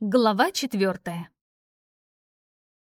Глава четвертая.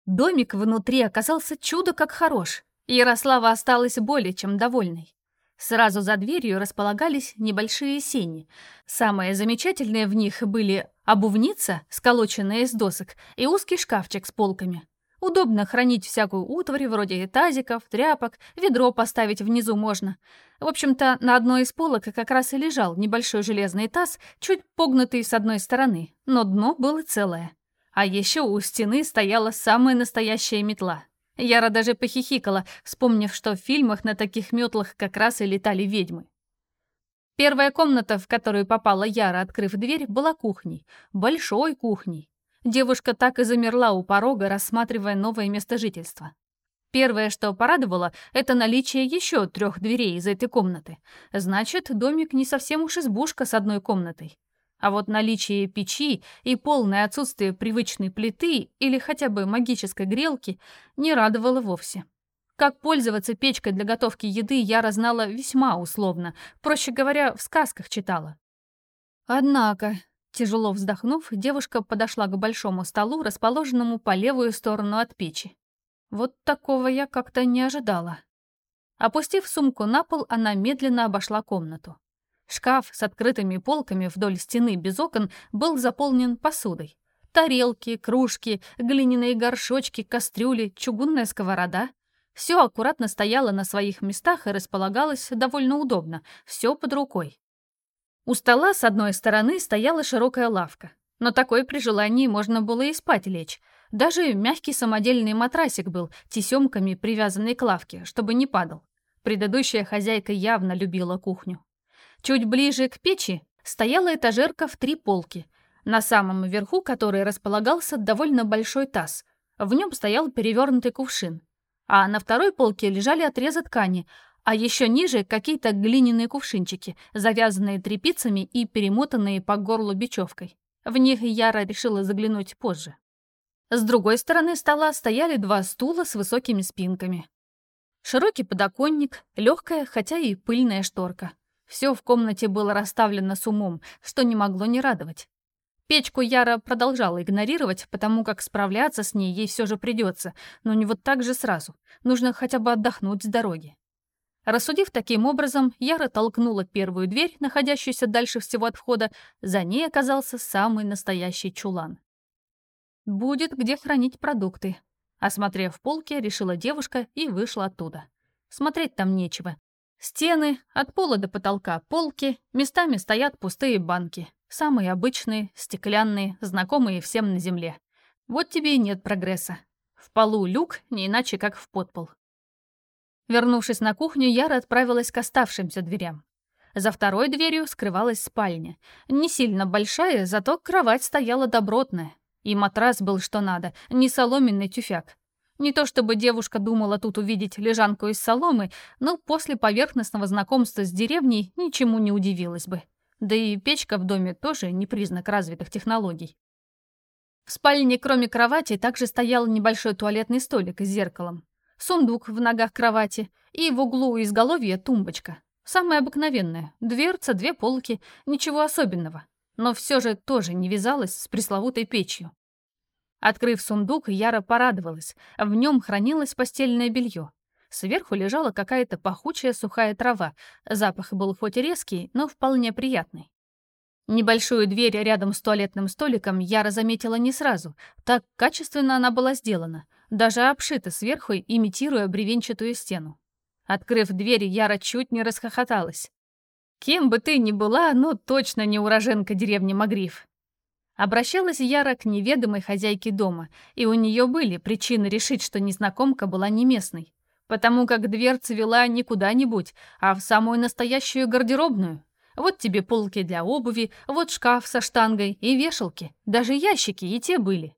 Домик внутри оказался чудо как хорош. Ярослава осталась более чем довольной. Сразу за дверью располагались небольшие сени. Самые замечательные в них были обувница, сколоченная из досок, и узкий шкафчик с полками. Удобно хранить всякую утварь, вроде тазиков, тряпок, ведро поставить внизу можно. В общем-то, на одной из полок как раз и лежал небольшой железный таз, чуть погнутый с одной стороны, но дно было целое. А еще у стены стояла самая настоящая метла. Яра даже похихикала, вспомнив, что в фильмах на таких метлах как раз и летали ведьмы. Первая комната, в которую попала Яра, открыв дверь, была кухней. Большой кухней. Девушка так и замерла у порога, рассматривая новое место жительства. Первое, что порадовало, это наличие еще трех дверей из этой комнаты. Значит, домик не совсем уж избушка с одной комнатой. А вот наличие печи и полное отсутствие привычной плиты или хотя бы магической грелки не радовало вовсе. Как пользоваться печкой для готовки еды, я разнала весьма условно, проще говоря, в сказках читала. Однако, Тяжело вздохнув, девушка подошла к большому столу, расположенному по левую сторону от печи. Вот такого я как-то не ожидала. Опустив сумку на пол, она медленно обошла комнату. Шкаф с открытыми полками вдоль стены без окон был заполнен посудой. Тарелки, кружки, глиняные горшочки, кастрюли, чугунная сковорода. Все аккуратно стояло на своих местах и располагалось довольно удобно, все под рукой. У стола с одной стороны стояла широкая лавка, но такой при желании можно было и спать лечь. Даже мягкий самодельный матрасик был, тесемками привязанный к лавке, чтобы не падал. Предыдущая хозяйка явно любила кухню. Чуть ближе к печи стояла этажерка в три полки, на самом верху которой располагался довольно большой таз. В нем стоял перевернутый кувшин. А на второй полке лежали отрезы ткани, а еще ниже какие-то глиняные кувшинчики, завязанные тряпицами и перемотанные по горлу бечевкой. В них Яра решила заглянуть позже. С другой стороны стола стояли два стула с высокими спинками. Широкий подоконник, легкая, хотя и пыльная шторка. Все в комнате было расставлено с умом, что не могло не радовать. Печку Яра продолжала игнорировать, потому как справляться с ней ей все же придется, но не вот так же сразу. Нужно хотя бы отдохнуть с дороги. Рассудив таким образом, Яра толкнула первую дверь, находящуюся дальше всего от входа. За ней оказался самый настоящий чулан. «Будет где хранить продукты», — осмотрев полки, решила девушка и вышла оттуда. Смотреть там нечего. Стены, от пола до потолка полки, местами стоят пустые банки. Самые обычные, стеклянные, знакомые всем на земле. Вот тебе и нет прогресса. В полу люк, не иначе как в подпол. Вернувшись на кухню, Яра отправилась к оставшимся дверям. За второй дверью скрывалась спальня. Не сильно большая, зато кровать стояла добротная. И матрас был что надо, не соломенный тюфяк. Не то чтобы девушка думала тут увидеть лежанку из соломы, но после поверхностного знакомства с деревней ничему не удивилась бы. Да и печка в доме тоже не признак развитых технологий. В спальне, кроме кровати, также стоял небольшой туалетный столик с зеркалом сундук в ногах кровати и в углу изголовья тумбочка. Самая обыкновенная, дверца, две полки, ничего особенного. Но все же тоже не вязалась с пресловутой печью. Открыв сундук, Яра порадовалась. В нем хранилось постельное белье. Сверху лежала какая-то пахучая сухая трава. Запах был хоть и резкий, но вполне приятный. Небольшую дверь рядом с туалетным столиком Яра заметила не сразу. Так качественно она была сделана даже обшита сверху, имитируя бревенчатую стену. Открыв дверь, Яра чуть не расхохоталась. «Кем бы ты ни была, но точно не уроженка деревни Магриф». Обращалась Яра к неведомой хозяйке дома, и у нее были причины решить, что незнакомка была не местной, потому как дверца вела не куда-нибудь, а в самую настоящую гардеробную. Вот тебе полки для обуви, вот шкаф со штангой и вешалки, даже ящики и те были.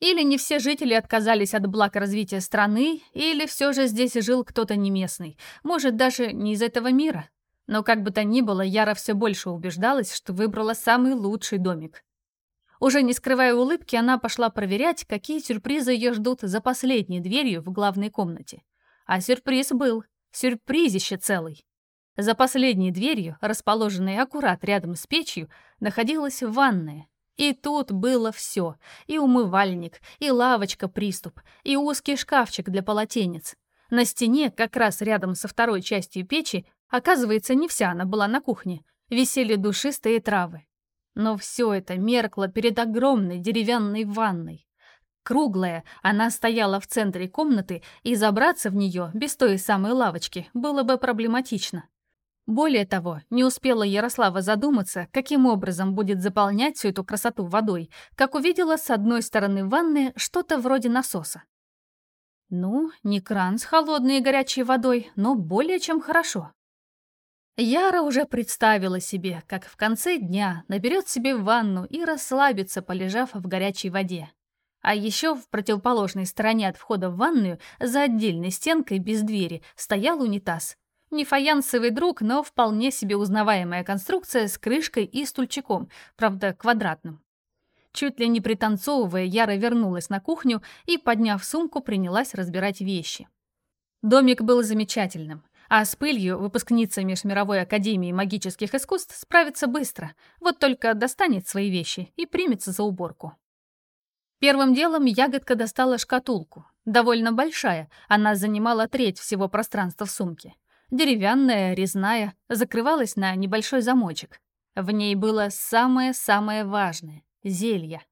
Или не все жители отказались от благ развития страны, или все же здесь жил кто-то не местный, может, даже не из этого мира. Но как бы то ни было, Яра все больше убеждалась, что выбрала самый лучший домик. Уже не скрывая улыбки, она пошла проверять, какие сюрпризы ее ждут за последней дверью в главной комнате. А сюрприз был. Сюрпризище целый. За последней дверью, расположенной аккурат рядом с печью, находилась ванная. И тут было все. И умывальник, и лавочка-приступ, и узкий шкафчик для полотенец. На стене, как раз рядом со второй частью печи, оказывается, не вся она была на кухне, висели душистые травы. Но все это меркло перед огромной деревянной ванной. Круглая, она стояла в центре комнаты, и забраться в нее без той самой лавочки было бы проблематично. Более того, не успела Ярослава задуматься, каким образом будет заполнять всю эту красоту водой, как увидела с одной стороны ванны что-то вроде насоса. Ну, не кран с холодной и горячей водой, но более чем хорошо. Яра уже представила себе, как в конце дня наберет себе ванну и расслабится, полежав в горячей воде. А еще в противоположной стороне от входа в ванную, за отдельной стенкой без двери, стоял унитаз. Не фаянсовый друг, но вполне себе узнаваемая конструкция с крышкой и стульчиком, правда, квадратным. Чуть ли не пританцовывая, Яра вернулась на кухню и, подняв сумку, принялась разбирать вещи. Домик был замечательным, а с пылью выпускница Межмировой Академии Магических Искусств справится быстро, вот только достанет свои вещи и примется за уборку. Первым делом ягодка достала шкатулку. Довольно большая, она занимала треть всего пространства в сумке. Деревянная, резная, закрывалась на небольшой замочек. В ней было самое-самое важное — зелье.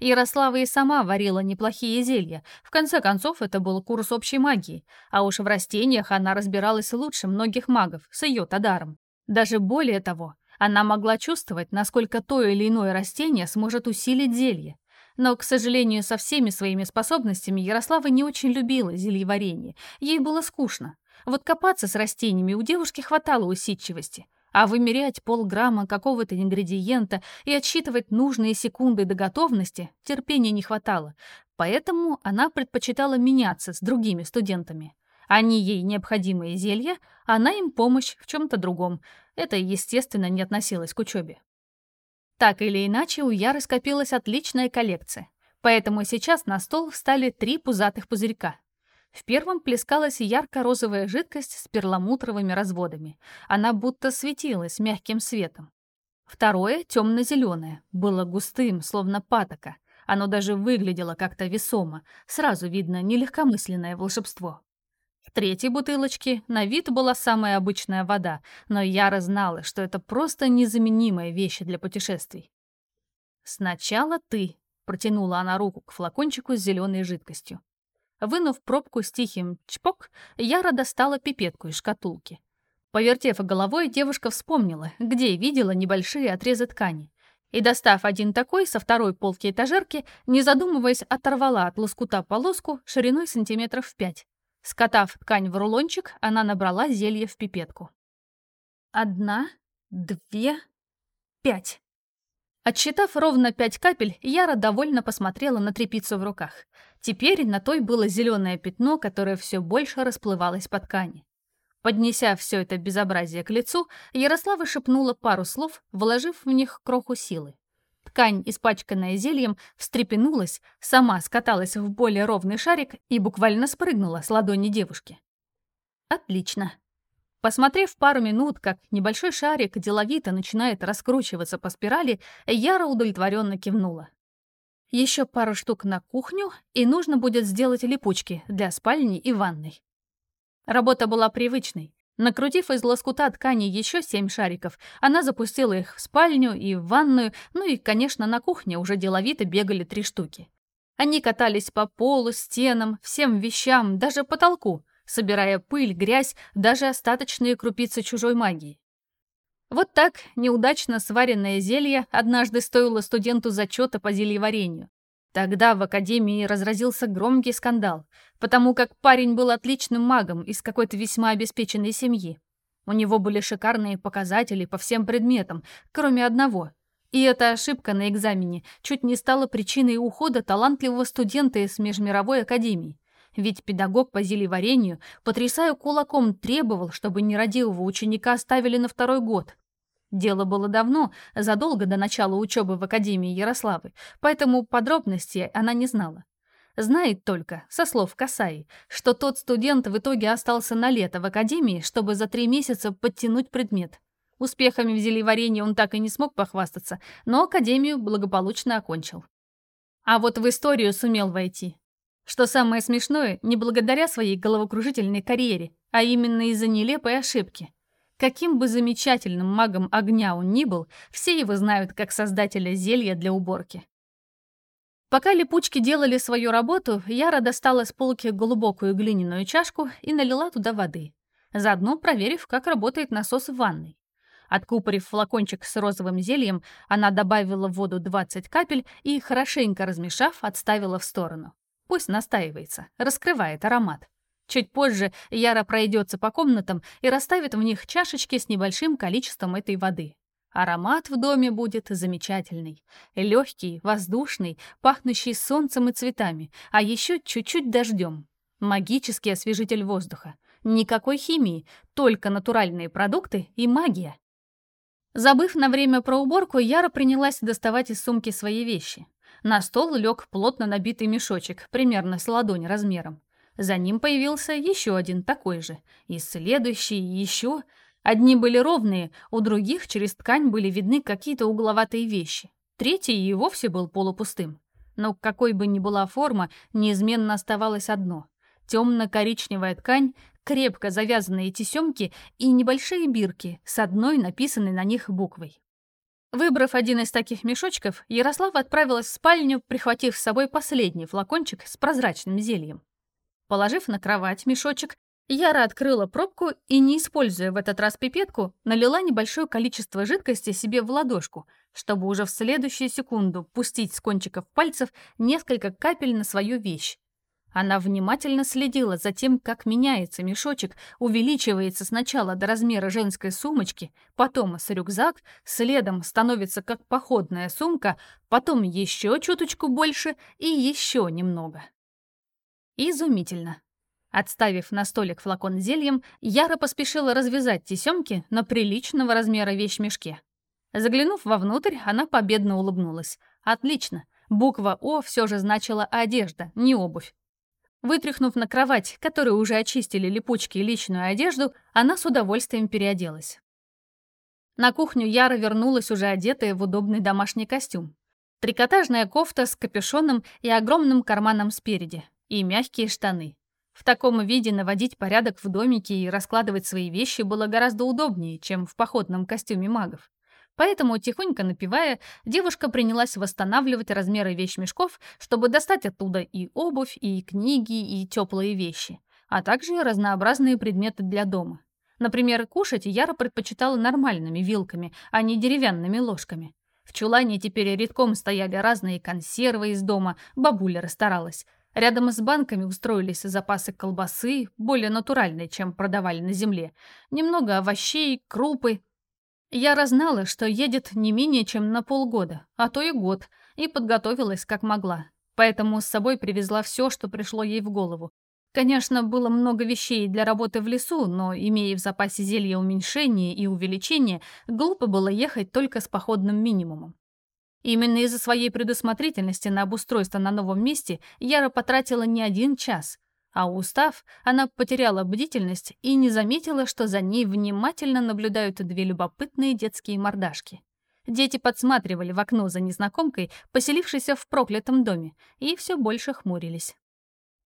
Ярослава и сама варила неплохие зелья. В конце концов, это был курс общей магии. А уж в растениях она разбиралась лучше многих магов, с ее тадаром. Даже более того, она могла чувствовать, насколько то или иное растение сможет усилить зелье. Но, к сожалению, со всеми своими способностями Ярослава не очень любила зельеварение. Ей было скучно. Вот копаться с растениями у девушки хватало усидчивости, а вымерять полграмма какого-то ингредиента и отсчитывать нужные секунды до готовности терпения не хватало, поэтому она предпочитала меняться с другими студентами. Они ей необходимые зелья, она им помощь в чем-то другом. Это, естественно, не относилось к учебе. Так или иначе, у Яры скопилась отличная коллекция, поэтому сейчас на стол встали три пузатых пузырька. В первом плескалась ярко-розовая жидкость с перламутровыми разводами. Она будто светилась мягким светом. Второе, темно-зеленое, было густым, словно патока. Оно даже выглядело как-то весомо. Сразу видно нелегкомысленное волшебство. В третьей бутылочке на вид была самая обычная вода, но Яра знала, что это просто незаменимая вещь для путешествий. «Сначала ты», — протянула она руку к флакончику с зеленой жидкостью. Вынув пробку с тихим чпок, Яра достала пипетку из шкатулки. Повертев головой, девушка вспомнила, где видела небольшие отрезы ткани. И, достав один такой со второй полки этажерки, не задумываясь, оторвала от лоскута полоску шириной сантиметров в пять. Скотав ткань в рулончик, она набрала зелье в пипетку. Одна, две, пять. Отсчитав ровно пять капель, Яра довольно посмотрела на трепицу в руках. Теперь на той было зеленое пятно, которое все больше расплывалось по ткани. Поднеся все это безобразие к лицу, Ярослава шепнула пару слов, вложив в них кроху силы. Ткань, испачканная зельем, встрепенулась, сама скаталась в более ровный шарик и буквально спрыгнула с ладони девушки. «Отлично», Посмотрев пару минут, как небольшой шарик деловито начинает раскручиваться по спирали, Яра удовлетворенно кивнула. Еще пару штук на кухню, и нужно будет сделать липучки для спальни и ванной. Работа была привычной. Накрутив из лоскута ткани еще семь шариков, она запустила их в спальню и в ванную, ну и, конечно, на кухне уже деловито бегали три штуки. Они катались по полу, стенам, всем вещам, даже потолку — собирая пыль, грязь, даже остаточные крупицы чужой магии. Вот так неудачно сваренное зелье однажды стоило студенту зачета по зельеварению. Тогда в академии разразился громкий скандал, потому как парень был отличным магом из какой-то весьма обеспеченной семьи. У него были шикарные показатели по всем предметам, кроме одного. И эта ошибка на экзамене чуть не стала причиной ухода талантливого студента из Межмировой академии. Ведь педагог по зелеварению, потрясая кулаком, требовал, чтобы нерадивого ученика оставили на второй год. Дело было давно, задолго до начала учебы в Академии Ярославы, поэтому подробностей она не знала. Знает только, со слов Касаи, что тот студент в итоге остался на лето в Академии, чтобы за три месяца подтянуть предмет. Успехами в зельеварении он так и не смог похвастаться, но академию благополучно окончил. А вот в историю сумел войти. Что самое смешное, не благодаря своей головокружительной карьере, а именно из-за нелепой ошибки. Каким бы замечательным магом огня он ни был, все его знают как создателя зелья для уборки. Пока липучки делали свою работу, Яра достала с полки глубокую глиняную чашку и налила туда воды, заодно проверив, как работает насос в ванной. Откупорив флакончик с розовым зельем, она добавила в воду 20 капель и, хорошенько размешав, отставила в сторону. Пусть настаивается, раскрывает аромат. Чуть позже Яра пройдется по комнатам и расставит в них чашечки с небольшим количеством этой воды. Аромат в доме будет замечательный. Легкий, воздушный, пахнущий солнцем и цветами, а еще чуть-чуть дождем. Магический освежитель воздуха. Никакой химии, только натуральные продукты и магия. Забыв на время про уборку, Яра принялась доставать из сумки свои вещи. На стол лег плотно набитый мешочек, примерно с ладонь размером. За ним появился еще один такой же. И следующий, и еще. Одни были ровные, у других через ткань были видны какие-то угловатые вещи. Третий и вовсе был полупустым. Но какой бы ни была форма, неизменно оставалось одно. Темно-коричневая ткань, крепко завязанные тесемки и небольшие бирки с одной написанной на них буквой. Выбрав один из таких мешочков, Ярослава отправилась в спальню, прихватив с собой последний флакончик с прозрачным зельем. Положив на кровать мешочек, Яра открыла пробку и, не используя в этот раз пипетку, налила небольшое количество жидкости себе в ладошку, чтобы уже в следующую секунду пустить с кончиков пальцев несколько капель на свою вещь. Она внимательно следила за тем, как меняется мешочек, увеличивается сначала до размера женской сумочки, потом с рюкзак, следом становится как походная сумка, потом еще чуточку больше и еще немного. Изумительно. Отставив на столик флакон зельем, Яра поспешила развязать тесемки на приличного размера вещмешке. Заглянув вовнутрь, она победно улыбнулась. «Отлично. Буква «О» все же значила одежда, не обувь. Вытряхнув на кровать, которую уже очистили липучки и личную одежду, она с удовольствием переоделась. На кухню Яра вернулась уже одетая в удобный домашний костюм. Трикотажная кофта с капюшоном и огромным карманом спереди, и мягкие штаны. В таком виде наводить порядок в домике и раскладывать свои вещи было гораздо удобнее, чем в походном костюме магов. Поэтому, тихонько напевая, девушка принялась восстанавливать размеры вещмешков, чтобы достать оттуда и обувь, и книги, и теплые вещи, а также разнообразные предметы для дома. Например, кушать Яра предпочитала нормальными вилками, а не деревянными ложками. В чулане теперь редком стояли разные консервы из дома, бабуля расстаралась. Рядом с банками устроились запасы колбасы, более натуральные, чем продавали на земле. Немного овощей, крупы, я знала, что едет не менее чем на полгода, а то и год, и подготовилась как могла. Поэтому с собой привезла все, что пришло ей в голову. Конечно, было много вещей для работы в лесу, но, имея в запасе зелья уменьшения и увеличения, глупо было ехать только с походным минимумом. Именно из-за своей предусмотрительности на обустройство на новом месте Яра потратила не один час, а устав, она потеряла бдительность и не заметила, что за ней внимательно наблюдают две любопытные детские мордашки. Дети подсматривали в окно за незнакомкой, поселившейся в проклятом доме, и все больше хмурились.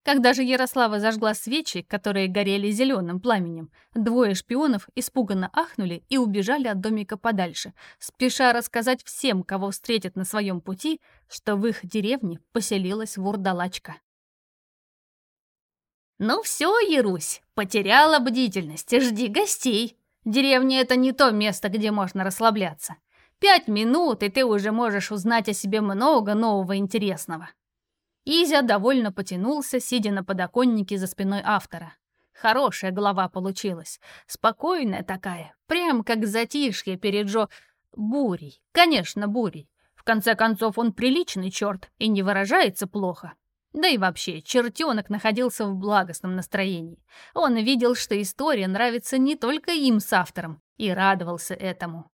Когда же Ярослава зажгла свечи, которые горели зеленым пламенем, двое шпионов испуганно ахнули и убежали от домика подальше, спеша рассказать всем, кого встретят на своем пути, что в их деревне поселилась вурдалачка. «Ну все, Ярусь, потеряла бдительность, жди гостей. Деревня — это не то место, где можно расслабляться. Пять минут, и ты уже можешь узнать о себе много нового интересного». Изя довольно потянулся, сидя на подоконнике за спиной автора. Хорошая голова получилась, спокойная такая, прям как затишье перед Джо... Бурей, конечно, бурей. В конце концов, он приличный черт и не выражается плохо. Да и вообще, чертенок находился в благостном настроении. Он видел, что история нравится не только им с автором, и радовался этому.